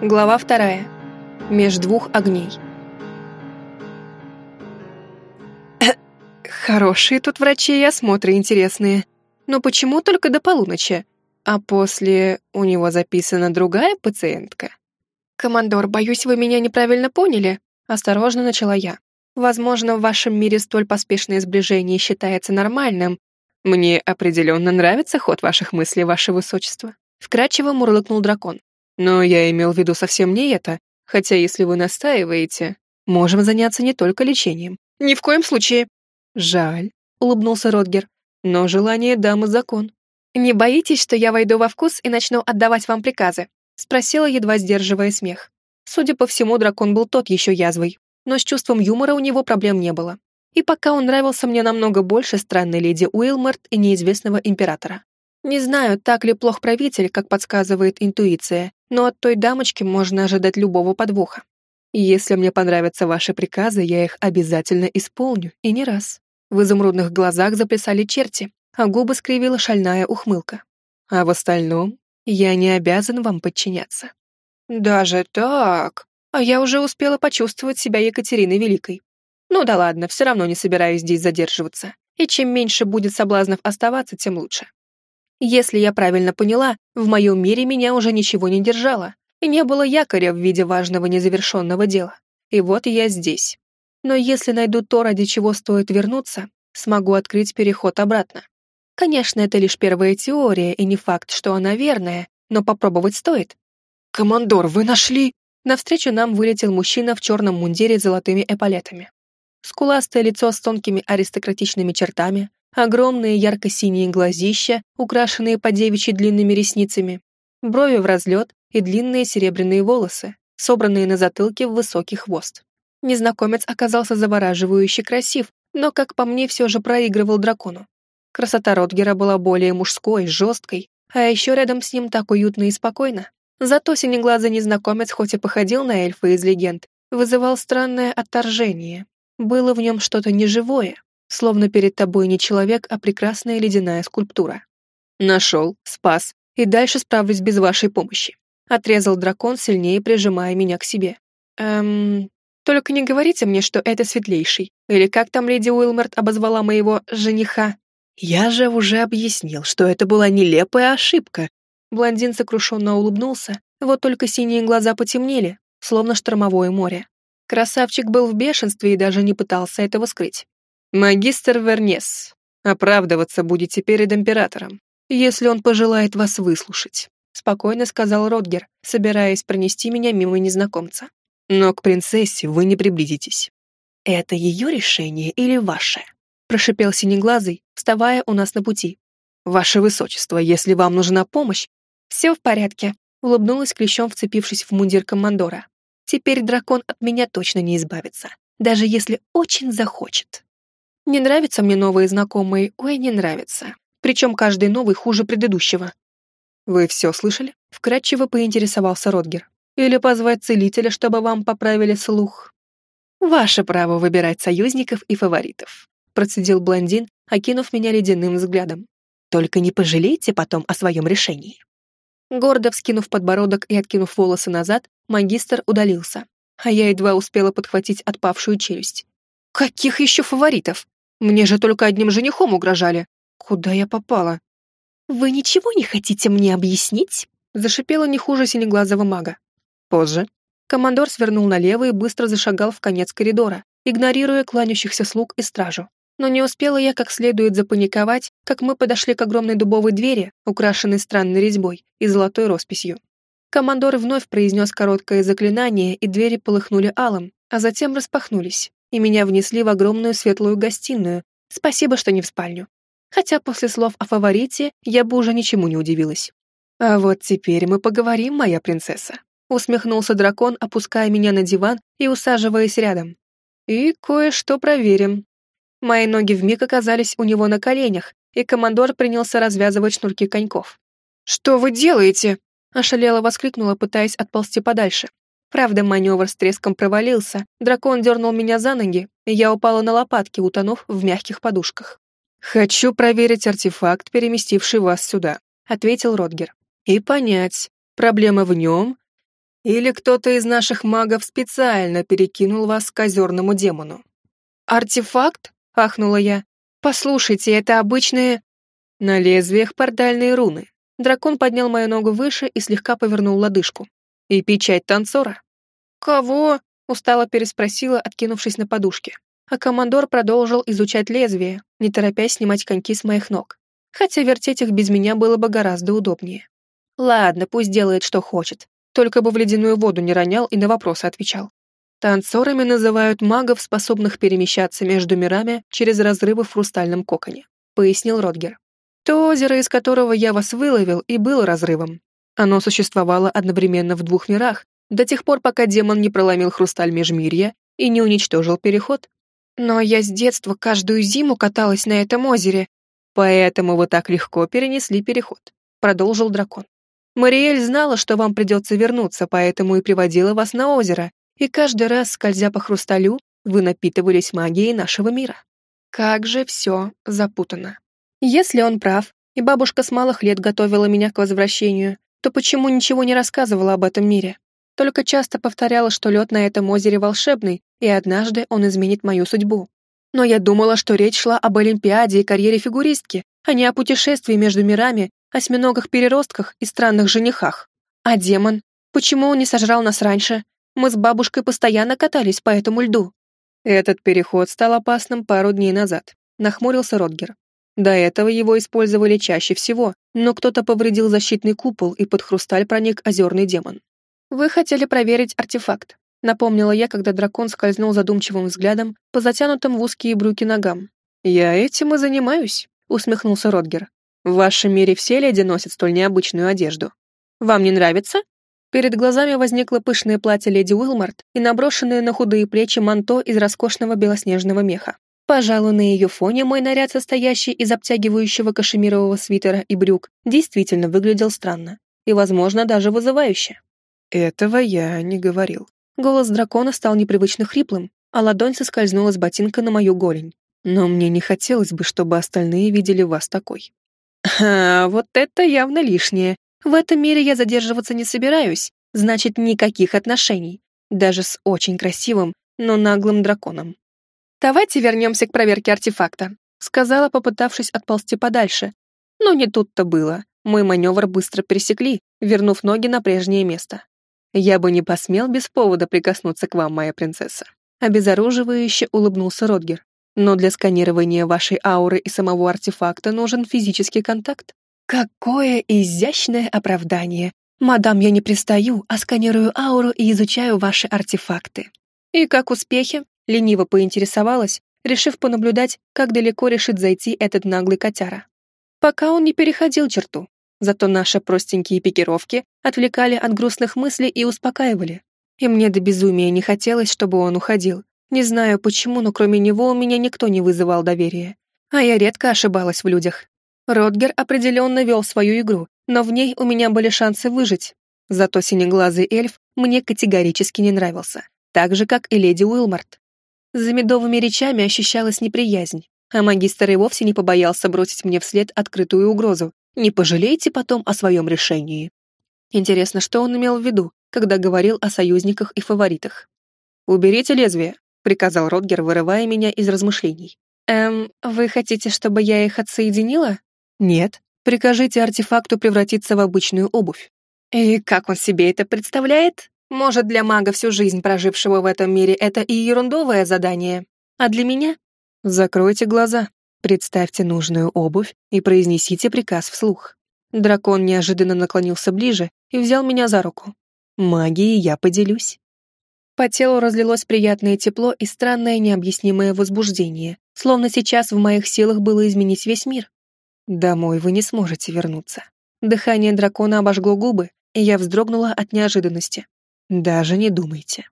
Глава вторая. Меж двух огней. Хорошие тут врачи и осмотры интересные. Но почему только до полуночи? А после у него записана другая пациентка? «Командор, боюсь, вы меня неправильно поняли», — осторожно начала я. «Возможно, в вашем мире столь поспешное сближение считается нормальным. Мне определенно нравится ход ваших мыслей, ваше высочество», — вкрадчиво мурлыкнул дракон. Но я имел в виду совсем не это, хотя если вы настаиваете, можем заняться не только лечением. Ни в коем случае. Жаль, улыбнулся Родгер, но желание дамы закон. Не боитесь, что я войду во вкус и начну отдавать вам приказы? Спросила, едва сдерживая смех. Судя по всему, дракон был тот еще язвой, но с чувством юмора у него проблем не было. И пока он нравился мне намного больше странной леди Уилморт и неизвестного императора. Не знаю, так ли плох правитель, как подсказывает интуиция, но от той дамочки можно ожидать любого подвоха. если мне понравятся ваши приказы, я их обязательно исполню, и не раз. В изумрудных глазах заплясали черти, а губы скривила шальная ухмылка. А в остальном я не обязан вам подчиняться. Даже так? А я уже успела почувствовать себя Екатериной Великой. Ну да ладно, все равно не собираюсь здесь задерживаться. И чем меньше будет соблазнов оставаться, тем лучше. Если я правильно поняла, в моем мире меня уже ничего не держало, и не было якоря в виде важного незавершенного дела. И вот я здесь. Но если найду то, ради чего стоит вернуться, смогу открыть переход обратно. Конечно, это лишь первая теория, и не факт, что она верная, но попробовать стоит. «Командор, вы нашли...» Навстречу нам вылетел мужчина в черном мундире с золотыми эполетами. Скуластое лицо с тонкими аристократичными чертами, огромные ярко-синие глазища, украшенные по девичьи длинными ресницами, брови в разлет и длинные серебряные волосы, собранные на затылке в высокий хвост. Незнакомец оказался завораживающе красив, но, как по мне, все же проигрывал дракону. Красота Ротгера была более мужской, жесткой, а еще рядом с ним так уютно и спокойно. Зато синеглазый незнакомец, хоть и походил на эльфа из легенд, вызывал странное отторжение. Было в нем что-то неживое, словно перед тобой не человек, а прекрасная ледяная скульптура. Нашел, спас, и дальше справлюсь без вашей помощи. Отрезал дракон, сильнее прижимая меня к себе. Эм... Только не говорите мне, что это светлейший. Или как там леди Уилмерт обозвала моего жениха? Я же уже объяснил, что это была нелепая ошибка. Блондин сокрушенно улыбнулся, вот только синие глаза потемнели, словно штормовое море. Красавчик был в бешенстве и даже не пытался этого скрыть. «Магистр Вернес, оправдываться будете перед императором, если он пожелает вас выслушать», спокойно сказал Родгер, собираясь пронести меня мимо незнакомца. «Но к принцессе вы не приблизитесь». «Это ее решение или ваше?» прошипел Синеглазый, вставая у нас на пути. «Ваше высочество, если вам нужна помощь...» «Все в порядке», улыбнулась клещом, вцепившись в мундир командора. «Теперь дракон от меня точно не избавится, даже если очень захочет». Не нравятся мне новые знакомые, ой, не нравится. Причем каждый новый хуже предыдущего. Вы все слышали? Вкратчиво поинтересовался Родгер. Или позвать целителя, чтобы вам поправили слух? Ваше право выбирать союзников и фаворитов, процедил блондин, окинув меня ледяным взглядом. Только не пожалейте потом о своем решении. Гордо вскинув подбородок и откинув волосы назад, магистр удалился, а я едва успела подхватить отпавшую челюсть. «Каких еще фаворитов? Мне же только одним женихом угрожали. Куда я попала? Вы ничего не хотите мне объяснить? Зашипела не хуже синеглазого мага. Позже. Командор свернул налево и быстро зашагал в конец коридора, игнорируя кланящихся слуг и стражу. Но не успела я как следует запаниковать, как мы подошли к огромной дубовой двери, украшенной странной резьбой и золотой росписью. Командор вновь произнес короткое заклинание, и двери полыхнули алым, а затем распахнулись и меня внесли в огромную светлую гостиную. Спасибо, что не в спальню. Хотя после слов о фаворите я бы уже ничему не удивилась. «А вот теперь мы поговорим, моя принцесса», — усмехнулся дракон, опуская меня на диван и усаживаясь рядом. «И кое-что проверим». Мои ноги вмиг оказались у него на коленях, и командор принялся развязывать шнурки коньков. «Что вы делаете?» — ошалела воскликнула, пытаясь отползти подальше. Правда, маневр с треском провалился, дракон дернул меня за ноги, и я упала на лопатки, утонув в мягких подушках. «Хочу проверить артефакт, переместивший вас сюда», — ответил Родгер. «И понять, проблема в нем Или кто-то из наших магов специально перекинул вас к озерному демону?» «Артефакт?» — ахнула я. «Послушайте, это обычные...» На лезвиях портальные руны. Дракон поднял мою ногу выше и слегка повернул лодыжку. «И печать танцора». «Кого?» — устало переспросила, откинувшись на подушке. А командор продолжил изучать лезвие, не торопясь снимать коньки с моих ног. Хотя вертеть их без меня было бы гораздо удобнее. Ладно, пусть делает, что хочет. Только бы в ледяную воду не ронял и на вопросы отвечал. Танцорами называют магов, способных перемещаться между мирами через разрывы в хрустальном коконе, пояснил Родгер. То озеро, из которого я вас выловил, и было разрывом. Оно существовало одновременно в двух мирах, до тех пор, пока демон не проломил хрусталь межмирья и не уничтожил переход. Но я с детства каждую зиму каталась на этом озере, поэтому вы так легко перенесли переход, продолжил дракон. Мариэль знала, что вам придется вернуться, поэтому и приводила вас на озеро, и каждый раз, скользя по хрусталю, вы напитывались магией нашего мира. Как же все запутано. Если он прав, и бабушка с малых лет готовила меня к возвращению, то почему ничего не рассказывала об этом мире? Только часто повторяла, что лед на этом озере волшебный, и однажды он изменит мою судьбу. Но я думала, что речь шла об Олимпиаде и карьере фигуристки, а не о путешествии между мирами, осьминогах-переростках и странных женихах. А демон? Почему он не сожрал нас раньше? Мы с бабушкой постоянно катались по этому льду. Этот переход стал опасным пару дней назад, нахмурился Родгер. До этого его использовали чаще всего, но кто-то повредил защитный купол, и под хрусталь проник озерный демон. «Вы хотели проверить артефакт», — напомнила я, когда дракон скользнул задумчивым взглядом по затянутым в узкие брюки ногам. «Я этим и занимаюсь», — усмехнулся Родгер. «В вашем мире все леди носят столь необычную одежду. Вам не нравится?» Перед глазами возникло пышное платье леди Уилмарт и наброшенное на худые плечи манто из роскошного белоснежного меха. Пожалуй, на ее фоне мой наряд, состоящий из обтягивающего кашемирового свитера и брюк, действительно выглядел странно и, возможно, даже вызывающе. «Этого я не говорил». Голос дракона стал непривычно хриплым, а ладонь соскользнула с ботинка на мою голень. «Но мне не хотелось бы, чтобы остальные видели вас такой». «А, вот это явно лишнее. В этом мире я задерживаться не собираюсь, значит, никаких отношений. Даже с очень красивым, но наглым драконом. «Давайте вернемся к проверке артефакта», сказала, попытавшись отползти подальше. Но не тут-то было. Мой маневр быстро пересекли, вернув ноги на прежнее место. «Я бы не посмел без повода прикоснуться к вам, моя принцесса», обезоруживающе улыбнулся Родгер. «Но для сканирования вашей ауры и самого артефакта нужен физический контакт». «Какое изящное оправдание! Мадам, я не пристаю, а сканирую ауру и изучаю ваши артефакты». «И как успехи?» Лениво поинтересовалась, решив понаблюдать, как далеко решит зайти этот наглый котяра. Пока он не переходил черту, зато наши простенькие пикировки отвлекали от грустных мыслей и успокаивали. И мне до безумия не хотелось, чтобы он уходил. Не знаю почему, но кроме него у меня никто не вызывал доверия. А я редко ошибалась в людях. Ротгер определенно вел свою игру, но в ней у меня были шансы выжить. Зато синеглазый эльф мне категорически не нравился, так же, как и леди Уилмарт. За медовыми речами ощущалась неприязнь, а магистр и вовсе не побоялся бросить мне вслед открытую угрозу. Не пожалейте потом о своем решении. Интересно, что он имел в виду, когда говорил о союзниках и фаворитах? «Уберите лезвие», — приказал Ротгер, вырывая меня из размышлений. «Эм, вы хотите, чтобы я их отсоединила?» «Нет. Прикажите артефакту превратиться в обычную обувь». «И как он себе это представляет?» Может, для мага всю жизнь прожившего в этом мире это и ерундовое задание, а для меня? Закройте глаза, представьте нужную обувь и произнесите приказ вслух. Дракон неожиданно наклонился ближе и взял меня за руку. Магией я поделюсь. По телу разлилось приятное тепло и странное необъяснимое возбуждение, словно сейчас в моих силах было изменить весь мир. Домой вы не сможете вернуться. Дыхание дракона обожгло губы, и я вздрогнула от неожиданности. Даже не думайте.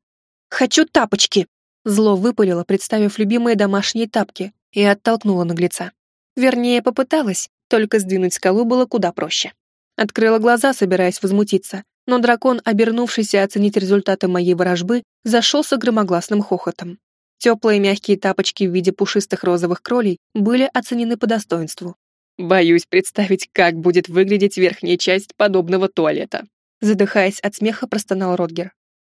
«Хочу тапочки!» Зло выпалило, представив любимые домашние тапки, и оттолкнула наглеца. Вернее, попыталась, только сдвинуть скалу было куда проще. Открыла глаза, собираясь возмутиться, но дракон, обернувшийся оценить результаты моей ворожбы, зашелся громогласным хохотом. Теплые мягкие тапочки в виде пушистых розовых кролей были оценены по достоинству. Боюсь представить, как будет выглядеть верхняя часть подобного туалета. Задыхаясь от смеха, простонал Родгер.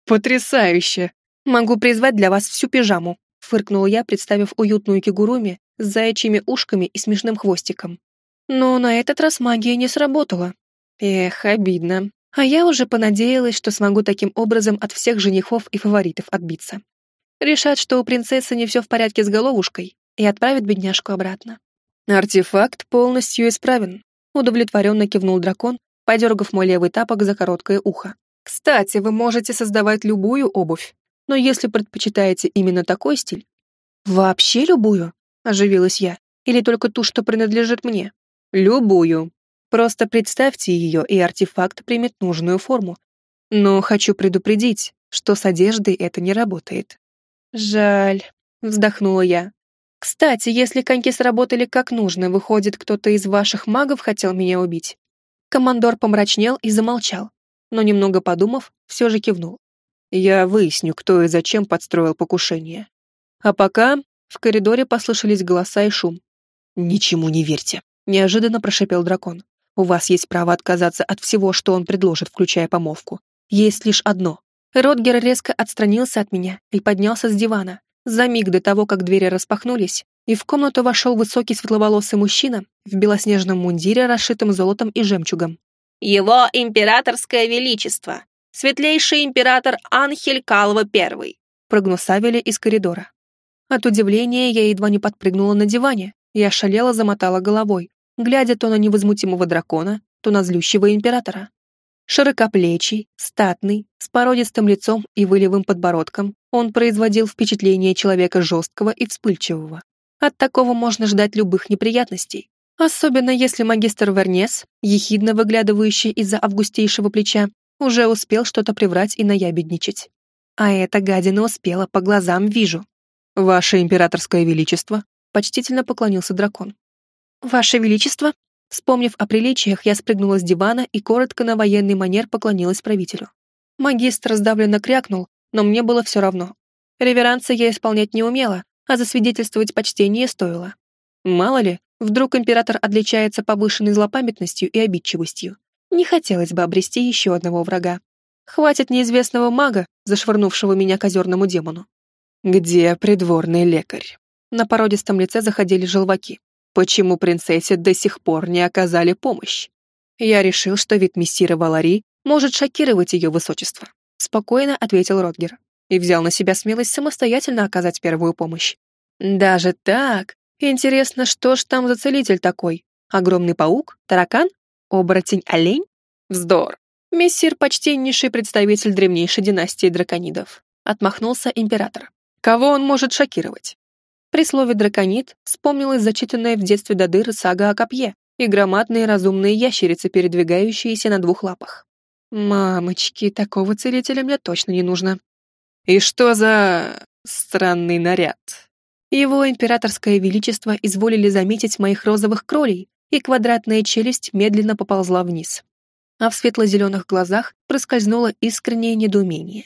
«Потрясающе! Могу призвать для вас всю пижаму!» Фыркнул я, представив уютную кигуруми с заячьими ушками и смешным хвостиком. Но на этот раз магия не сработала. Эх, обидно. А я уже понадеялась, что смогу таким образом от всех женихов и фаворитов отбиться. Решат, что у принцессы не все в порядке с головушкой, и отправят бедняжку обратно. Артефакт полностью исправен. Удовлетворенно кивнул дракон, подергав мой левый тапок за короткое ухо. Кстати, вы можете создавать любую обувь, но если предпочитаете именно такой стиль... Вообще любую? Оживилась я. Или только ту, что принадлежит мне? Любую. Просто представьте ее, и артефакт примет нужную форму. Но хочу предупредить, что с одеждой это не работает. Жаль, вздохнула я. Кстати, если коньки сработали как нужно, выходит, кто-то из ваших магов хотел меня убить. Командор помрачнел и замолчал, но немного подумав, все же кивнул. Я выясню, кто и зачем подстроил покушение. А пока в коридоре послышались голоса и шум. «Ничему не верьте», — неожиданно прошепел дракон. «У вас есть право отказаться от всего, что он предложит, включая помолвку. Есть лишь одно». Ротгер резко отстранился от меня и поднялся с дивана. За миг до того, как двери распахнулись, и в комнату вошел высокий светловолосый мужчина в белоснежном мундире, расшитом золотом и жемчугом. «Его императорское величество! Светлейший император Анхель Калва I!» прогнусавили из коридора. От удивления я едва не подпрыгнула на диване и ошалела замотала головой, глядя то на невозмутимого дракона, то на злющего императора. Широкоплечий, статный, с породистым лицом и вылевым подбородком, он производил впечатление человека жесткого и вспыльчивого. От такого можно ждать любых неприятностей. Особенно если магистр Вернес, ехидно выглядывающий из-за августейшего плеча, уже успел что-то приврать и наябедничать. А эта гадина успела, по глазам вижу. «Ваше императорское величество», — почтительно поклонился дракон. «Ваше величество», вспомнив о приличиях, я спрыгнула с дивана и коротко на военный манер поклонилась правителю. Магистр сдавленно крякнул, но мне было все равно. Реверансы я исполнять не умела, а засвидетельствовать почтение стоило. Мало ли, вдруг император отличается повышенной злопамятностью и обидчивостью. Не хотелось бы обрести еще одного врага. Хватит неизвестного мага, зашвырнувшего меня к озерному демону. «Где придворный лекарь?» На породистом лице заходили желваки. «Почему принцессе до сих пор не оказали помощь?» Я решил, что вид мессира Валари может шокировать ее высочество. Спокойно ответил Ротгер и взял на себя смелость самостоятельно оказать первую помощь. Даже так? Интересно, что ж там за целитель такой? Огромный паук? Таракан? Оборотень-олень? Вздор. Мессир — почтеннейший представитель древнейшей династии драконидов. Отмахнулся император. Кого он может шокировать? При слове «драконид» вспомнилась зачитанная в детстве до дыры сага о копье и громадные разумные ящерицы, передвигающиеся на двух лапах. Мамочки, такого целителя мне точно не нужно. И что за... странный наряд? Его императорское величество изволили заметить моих розовых кролей, и квадратная челюсть медленно поползла вниз. А в светло-зеленых глазах проскользнуло искреннее недоумение.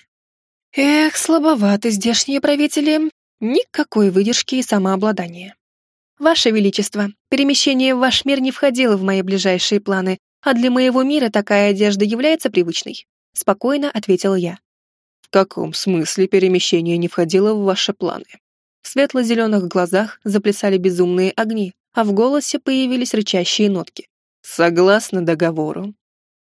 Эх, слабоваты здешние правители. Никакой выдержки и самообладания. Ваше Величество, перемещение в ваш мир не входило в мои ближайшие планы, а для моего мира такая одежда является привычной. Спокойно ответила я. Каком смысле перемещение не входило в ваши планы? В светло-зеленых глазах заплясали безумные огни, а в голосе появились рычащие нотки. Согласно договору.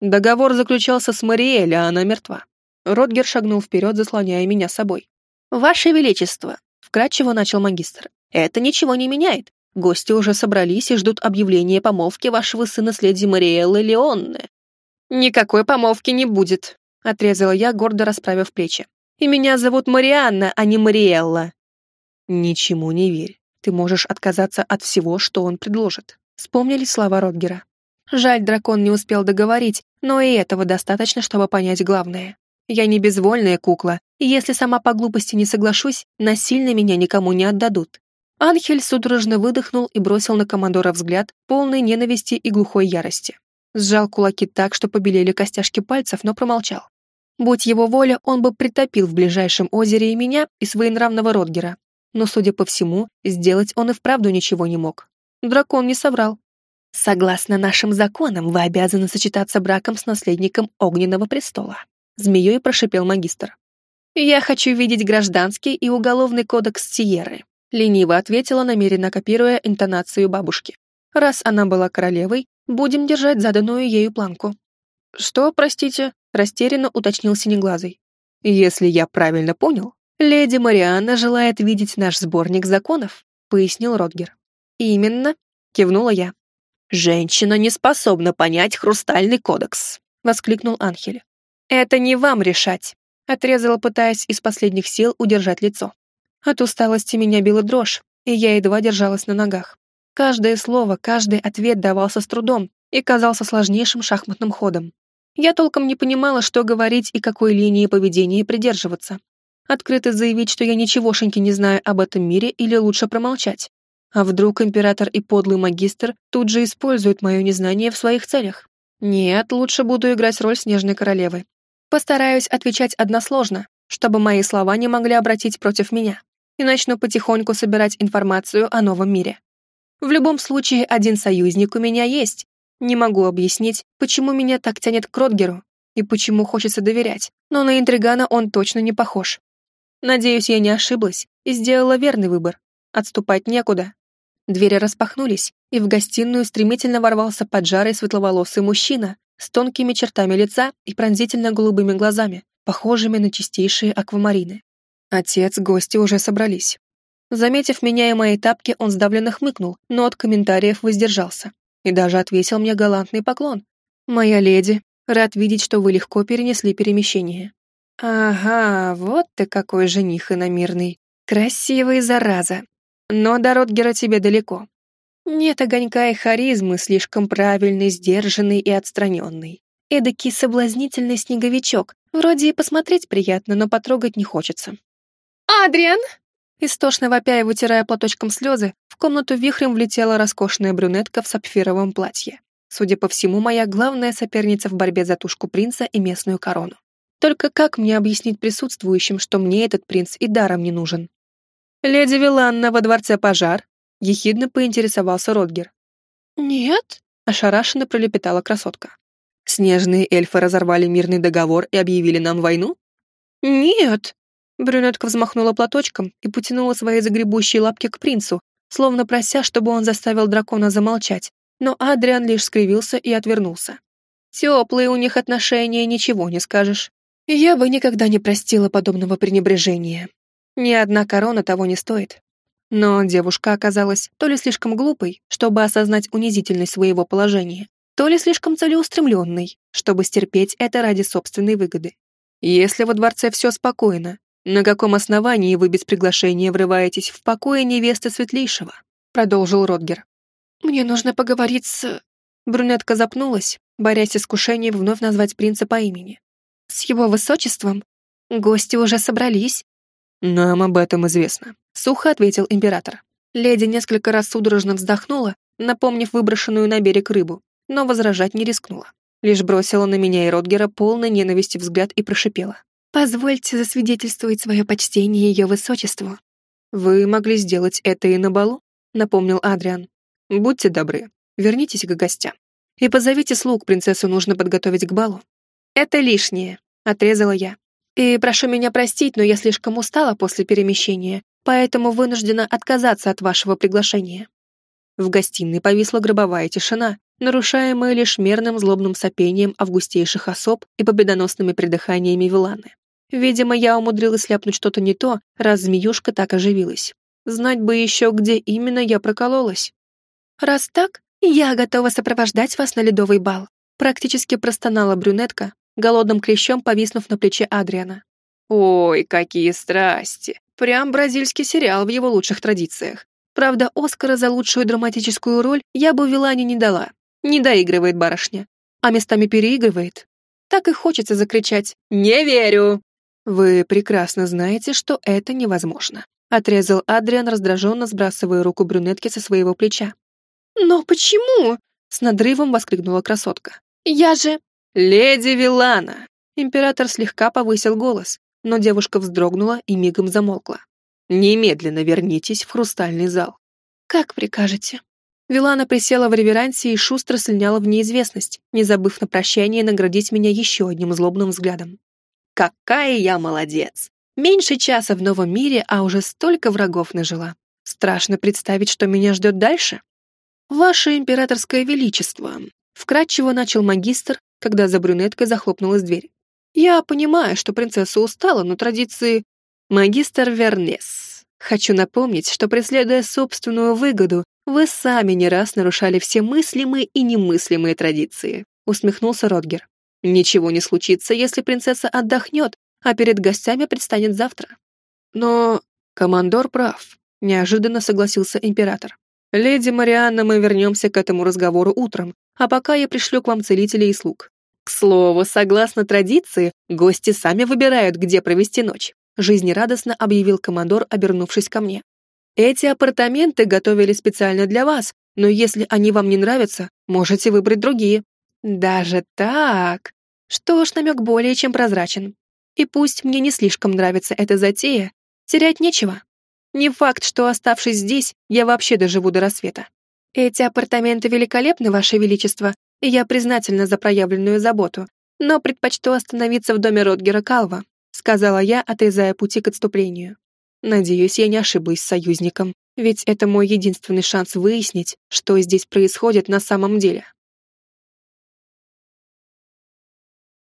Договор заключался с Мариэль, а она мертва. Ротгер шагнул вперед, заслоняя меня собой. «Ваше Величество!» — вкратчиво начал магистр. «Это ничего не меняет. Гости уже собрались и ждут объявления помолвки вашего сына с леди Мариэллы Леонны». «Никакой помолвки не будет», — отрезала я, гордо расправив плечи. «И меня зовут Марианна, а не Мариэлла». «Ничему не верь. Ты можешь отказаться от всего, что он предложит», — вспомнили слова Ротгера. Жаль, дракон не успел договорить, но и этого достаточно, чтобы понять главное. Я не безвольная кукла, и если сама по глупости не соглашусь, насильно меня никому не отдадут. Анхель судорожно выдохнул и бросил на командора взгляд, полный ненависти и глухой ярости. Сжал кулаки так, что побелели костяшки пальцев, но промолчал. Будь его воля, он бы притопил в ближайшем озере и меня, и своенравного Ротгера. Но, судя по всему, сделать он и вправду ничего не мог. Дракон не соврал. Согласно нашим законам, вы обязаны сочетаться браком с наследником Огненного престола. Змеей прошипел магистр. Я хочу видеть гражданский и уголовный кодекс Сиеры. Лениво ответила, намеренно копируя интонацию бабушки. Раз она была королевой, будем держать заданную ею планку. Что, простите, растерянно уточнил Синеглазый. Если я правильно понял, леди Марианна желает видеть наш сборник законов, пояснил Ротгер. Именно, кивнула я. «Женщина не способна понять хрустальный кодекс», — воскликнул Анхель. «Это не вам решать», — отрезала, пытаясь из последних сил удержать лицо. От усталости меня била дрожь, и я едва держалась на ногах. Каждое слово, каждый ответ давался с трудом и казался сложнейшим шахматным ходом. Я толком не понимала, что говорить и какой линии поведения придерживаться. Открыто заявить, что я ничегошеньки не знаю об этом мире, или лучше промолчать. А вдруг император и подлый магистр тут же используют мое незнание в своих целях? Нет, лучше буду играть роль снежной королевы. Постараюсь отвечать односложно, чтобы мои слова не могли обратить против меня, и начну потихоньку собирать информацию о новом мире. В любом случае, один союзник у меня есть. Не могу объяснить, почему меня так тянет к Ротгеру и почему хочется доверять, но на интригана он точно не похож. Надеюсь, я не ошиблась и сделала верный выбор. Отступать некуда. Двери распахнулись, и в гостиную стремительно ворвался поджарый светловолосый мужчина с тонкими чертами лица и пронзительно голубыми глазами, похожими на чистейшие аквамарины. Отец, гости уже собрались. Заметив меня и мои тапки, он сдавленно хмыкнул, но от комментариев воздержался и даже отвесил мне галантный поклон. «Моя леди, рад видеть, что вы легко перенесли перемещение». «Ага, вот ты какой жених иномирный. Красивый, зараза. Но до Ротгера тебе далеко. Нет огонька и харизмы, слишком правильный, сдержанный и отстраненный. Эдакий соблазнительный снеговичок. Вроде и посмотреть приятно, но потрогать не хочется. «Адриан!» Истошно вопя и вытирая платочком слезы, в комнату вихрем влетела роскошная брюнетка в сапфировом платье. Судя по всему, моя главная соперница в борьбе за тушку принца и местную корону. Только как мне объяснить присутствующим, что мне этот принц и даром не нужен? «Леди Виланна во дворце пожар?» — ехидно поинтересовался Ротгер. «Нет», — ошарашенно пролепетала красотка. «Снежные эльфы разорвали мирный договор и объявили нам войну?» «Нет», — брюнетка взмахнула платочком и потянула свои загребущие лапки к принцу, словно прося, чтобы он заставил дракона замолчать, но Адриан лишь скривился и отвернулся. Теплые у них отношения, ничего не скажешь. Я бы никогда не простила подобного пренебрежения. Ни одна корона того не стоит. Но девушка оказалась то ли слишком глупой, чтобы осознать унизительность своего положения, то ли слишком целеустремленной, чтобы стерпеть это ради собственной выгоды. Если во дворце все спокойно, на каком основании вы без приглашения врываетесь в покое невесты Светлейшего? Продолжил Ротгер. Мне нужно поговорить с... Брюнетка запнулась, борясь с искушением вновь назвать принца по имени. С его высочеством? Гости уже собрались, «Нам об этом известно», — сухо ответил император. Леди несколько раз судорожно вздохнула, напомнив выброшенную на берег рыбу, но возражать не рискнула. Лишь бросила на меня и Ротгера полный ненависти взгляд и прошипела. «Позвольте засвидетельствовать свое почтение ее высочеству». «Вы могли сделать это и на балу», — напомнил Адриан. «Будьте добры, вернитесь к гостям. И позовите слуг, принцессу нужно подготовить к балу». «Это лишнее», — отрезала я. И прошу меня простить, но я слишком устала после перемещения, поэтому вынуждена отказаться от вашего приглашения». В гостиной повисла гробовая тишина, нарушаемая лишь мерным злобным сопением августейших особ и победоносными придыханиями Виланы. Видимо, я умудрилась ляпнуть что-то не то, раз змеюшка так оживилась. Знать бы еще, где именно я прокололась. «Раз так, я готова сопровождать вас на ледовый бал», практически простонала брюнетка, голодным клещом повиснув на плече Адриана. Ой, какие страсти! Прям бразильский сериал в его лучших традициях. Правда, Оскара за лучшую драматическую роль я бы Вилане не дала. Не доигрывает барышня. А местами переигрывает. Так и хочется закричать «Не верю!» «Вы прекрасно знаете, что это невозможно», — отрезал Адриан, раздраженно сбрасывая руку брюнетки со своего плеча. «Но почему?» — с надрывом воскликнула красотка. «Я же...» «Леди Вилана!» Император слегка повысил голос, но девушка вздрогнула и мигом замолкла. «Немедленно вернитесь в хрустальный зал». «Как прикажете?» Вилана присела в реверансе и шустро слиняла в неизвестность, не забыв на прощание наградить меня еще одним злобным взглядом. Какая я молодец! Меньше часа в новом мире, а уже столько врагов нажила. Страшно представить, что меня ждет дальше. Ваше императорское величество, вкратчиво начал магистр, когда за брюнеткой захлопнулась дверь. Я понимаю, что принцесса устала, но традиции... Магистр Вернес, хочу напомнить, что преследуя собственную выгоду, вы сами не раз нарушали все мыслимые и немыслимые традиции, усмехнулся Родгер. Ничего не случится, если принцесса отдохнет, а перед гостями предстанет завтра. Но командор прав, неожиданно согласился император. Леди Марианна, мы вернемся к этому разговору утром, а пока я пришлю к вам целителей и слуг. К слову, согласно традиции, гости сами выбирают, где провести ночь, жизнерадостно объявил командор, обернувшись ко мне. Эти апартаменты готовили специально для вас, но если они вам не нравятся, можете выбрать другие. Даже так? Что ж, намек более чем прозрачен. И пусть мне не слишком нравится эта затея, терять нечего. Не факт, что, оставшись здесь, я вообще доживу до рассвета. Эти апартаменты великолепны, Ваше Величество, и я признательна за проявленную заботу, но предпочту остановиться в доме Ротгера Калва, сказала я, отрезая пути к отступлению. Надеюсь, я не ошиблась с союзником, ведь это мой единственный шанс выяснить, что здесь происходит на самом деле.